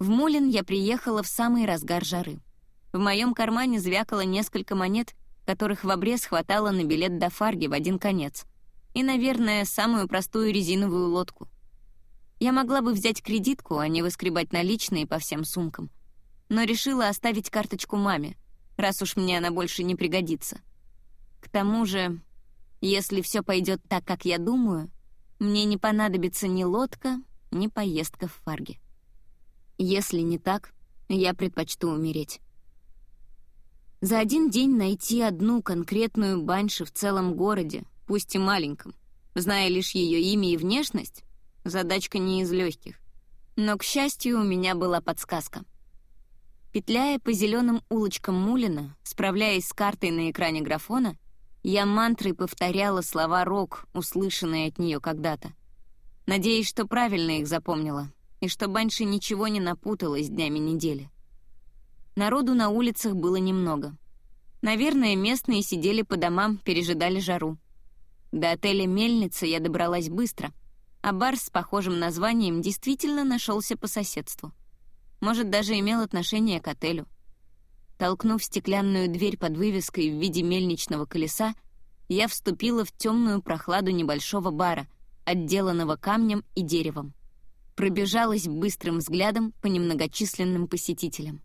В Мулин я приехала в самый разгар жары. В моем кармане звякало несколько монет, которых в обрез хватало на билет до Фарги в один конец. И, наверное, самую простую резиновую лодку. Я могла бы взять кредитку, а не выскребать наличные по всем сумкам. Но решила оставить карточку маме, раз уж мне она больше не пригодится. К тому же, если все пойдет так, как я думаю, мне не понадобится ни лодка, ни поездка в Фарге. Если не так, я предпочту умереть. За один день найти одну конкретную банши в целом городе, пусть и маленьком, зная лишь ее имя и внешность, задачка не из легких. Но, к счастью, у меня была подсказка. Петляя по зеленым улочкам Мулина, справляясь с картой на экране графона, я мантрой повторяла слова Рок, услышанные от нее когда-то. Надеюсь, что правильно их запомнила, и что Банши ничего не напуталась днями недели. Народу на улицах было немного. Наверное, местные сидели по домам, пережидали жару. До отеля «Мельница» я добралась быстро, а бар с похожим названием действительно нашелся по соседству. Может, даже имел отношение к отелю. Толкнув стеклянную дверь под вывеской в виде мельничного колеса, я вступила в темную прохладу небольшого бара, отделанного камнем и деревом. Пробежалась быстрым взглядом по немногочисленным посетителям.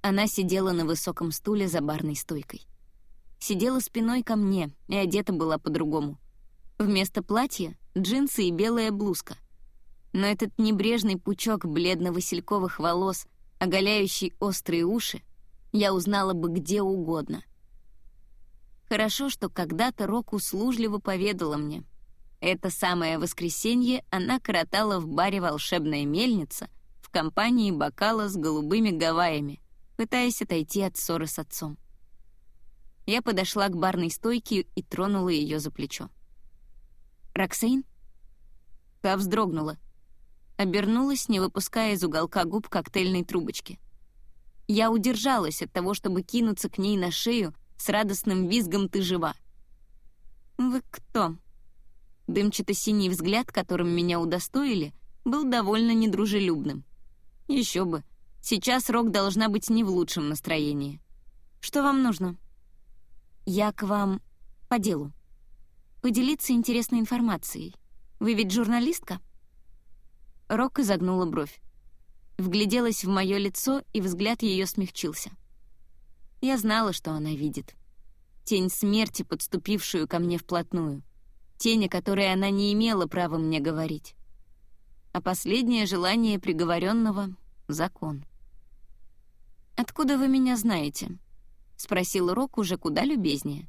Она сидела на высоком стуле за барной стойкой. Сидела спиной ко мне и одета была по-другому. Вместо платья — джинсы и белая блузка. Но этот небрежный пучок бледно-васильковых волос, оголяющий острые уши, я узнала бы где угодно. Хорошо, что когда-то Рок услужливо поведала мне. Это самое воскресенье она коротала в баре «Волшебная мельница» в компании бокала с голубыми гаваями — пытаясь отойти от ссоры с отцом. Я подошла к барной стойке и тронула ее за плечо. «Роксейн?» Та вздрогнула. Обернулась, не выпуская из уголка губ коктейльной трубочки. Я удержалась от того, чтобы кинуться к ней на шею с радостным визгом «Ты жива!» «Вы кто?» Дымчато-синий взгляд, которым меня удостоили, был довольно недружелюбным. Еще бы, Сейчас Рок должна быть не в лучшем настроении. Что вам нужно? Я к вам по делу. Поделиться интересной информацией. Вы ведь журналистка? Рок изогнула бровь. Вгляделась в мое лицо, и взгляд ее смягчился. Я знала, что она видит. Тень смерти, подступившую ко мне вплотную. Тень, о которой она не имела права мне говорить. А последнее желание приговоренного — закон. «Откуда вы меня знаете?» — спросил Рок уже куда любезнее.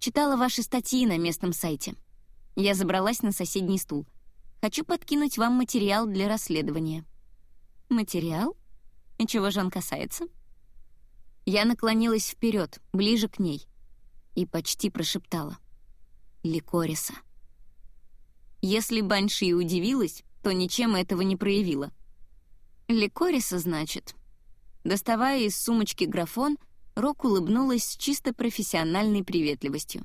«Читала ваши статьи на местном сайте. Я забралась на соседний стул. Хочу подкинуть вам материал для расследования». «Материал? И чего же он касается?» Я наклонилась вперед, ближе к ней, и почти прошептала. «Ликориса». Если Банши удивилась, то ничем этого не проявила. «Ликориса, значит?» Доставая из сумочки графон, Рок улыбнулась с чисто профессиональной приветливостью.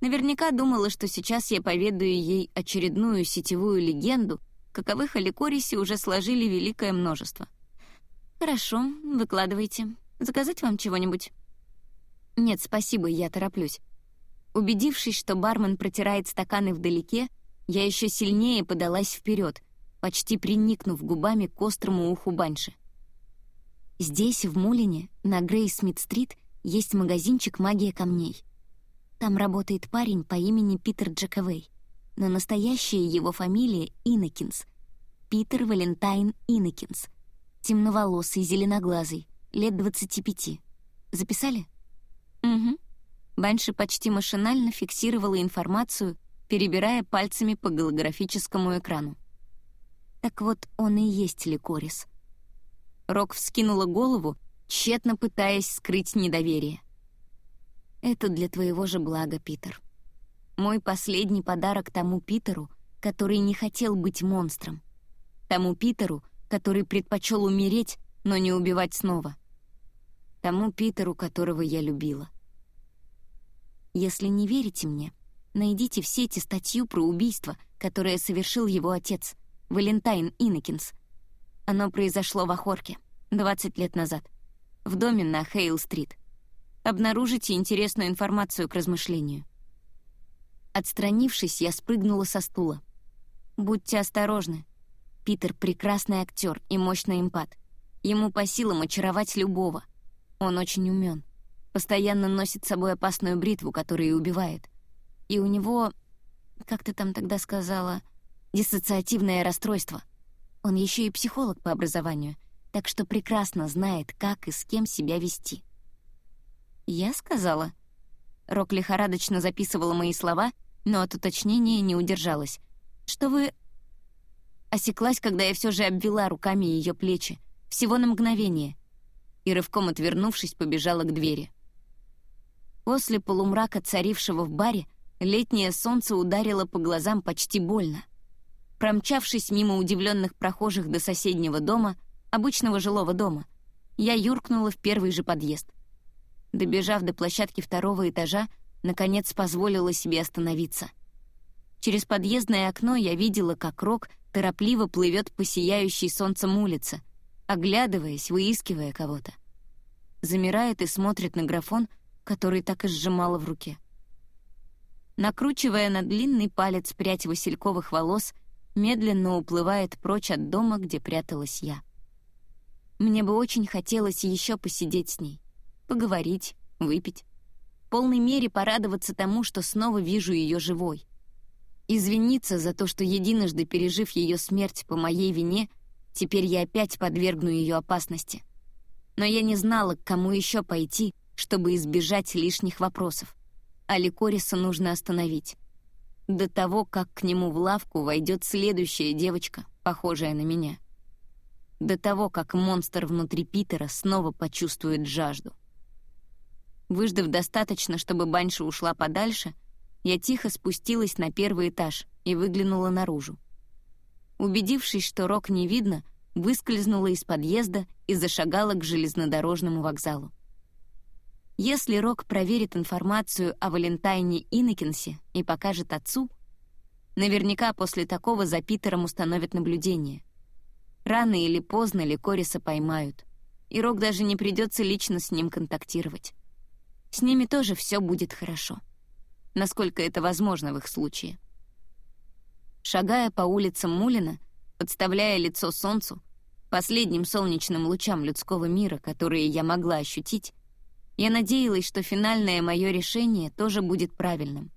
Наверняка думала, что сейчас я поведаю ей очередную сетевую легенду, каковых о Ликорисе уже сложили великое множество. «Хорошо, выкладывайте. Заказать вам чего-нибудь?» «Нет, спасибо, я тороплюсь». Убедившись, что бармен протирает стаканы вдалеке, я еще сильнее подалась вперед, почти приникнув губами к острому уху Банши. Здесь, в Мулине, на Грейсмит-стрит, есть магазинчик «Магия камней». Там работает парень по имени Питер Джековей, но настоящая его фамилия — Иннокенс. Питер Валентайн Иннокенс. Темноволосый, зеленоглазый, лет 25. Записали? Угу. Банши почти машинально фиксировала информацию, перебирая пальцами по голографическому экрану. Так вот, он и есть Ликорис — Рок вскинула голову, тщетно пытаясь скрыть недоверие. «Это для твоего же блага, Питер. Мой последний подарок тому Питеру, который не хотел быть монстром. Тому Питеру, который предпочел умереть, но не убивать снова. Тому Питеру, которого я любила. Если не верите мне, найдите в сети статью про убийство, которое совершил его отец, Валентайн Иннокенс — Оно произошло в Охорке, 20 лет назад, в доме на Хейл-стрит. Обнаружите интересную информацию к размышлению. Отстранившись, я спрыгнула со стула. Будьте осторожны. Питер — прекрасный актер и мощный эмпат. Ему по силам очаровать любого. Он очень умен. Постоянно носит с собой опасную бритву, которая и убивает. И у него, как ты там тогда сказала, диссоциативное расстройство. Он еще и психолог по образованию, так что прекрасно знает, как и с кем себя вести. «Я сказала?» Рок лихорадочно записывала мои слова, но от уточнения не удержалась. «Что вы...» Осеклась, когда я все же обвела руками ее плечи, всего на мгновение, и рывком отвернувшись, побежала к двери. После полумрака, царившего в баре, летнее солнце ударило по глазам почти больно. Промчавшись мимо удивленных прохожих до соседнего дома, обычного жилого дома, я юркнула в первый же подъезд. Добежав до площадки второго этажа, наконец позволила себе остановиться. Через подъездное окно я видела, как Рок торопливо плывет по сияющей солнцем улице, оглядываясь, выискивая кого-то. Замирает и смотрит на графон, который так и сжимала в руке. Накручивая на длинный палец прядь васильковых волос, медленно уплывает прочь от дома, где пряталась я. Мне бы очень хотелось еще посидеть с ней, поговорить, выпить, в полной мере порадоваться тому, что снова вижу ее живой. Извиниться за то, что единожды пережив ее смерть по моей вине, теперь я опять подвергну ее опасности. Но я не знала, к кому еще пойти, чтобы избежать лишних вопросов. А Ликориса нужно остановить. До того, как к нему в лавку войдет следующая девочка, похожая на меня. До того, как монстр внутри Питера снова почувствует жажду. Выждав достаточно, чтобы Баньша ушла подальше, я тихо спустилась на первый этаж и выглянула наружу. Убедившись, что Рок не видно, выскользнула из подъезда и зашагала к железнодорожному вокзалу. Если Рок проверит информацию о Валентайне Иннокенсе и покажет отцу, наверняка после такого за Питером установят наблюдение. Рано или поздно Ликориса поймают, и Рок даже не придется лично с ним контактировать. С ними тоже все будет хорошо. Насколько это возможно в их случае. Шагая по улицам Мулина, подставляя лицо солнцу, последним солнечным лучам людского мира, которые я могла ощутить, я надеялась, что финальное мое решение тоже будет правильным.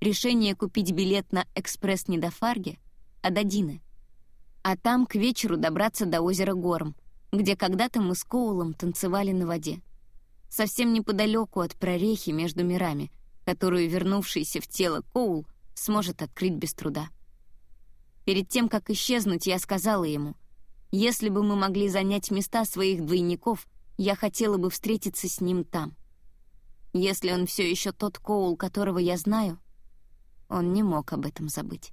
Решение купить билет на экспресс не до Фарги, а до Дины. А там к вечеру добраться до озера Горм, где когда-то мы с Коулом танцевали на воде. Совсем неподалеку от прорехи между мирами, которую вернувшийся в тело Коул сможет открыть без труда. Перед тем, как исчезнуть, я сказала ему, если бы мы могли занять места своих двойников — я хотела бы встретиться с ним там. Если он все еще тот Коул, которого я знаю, он не мог об этом забыть.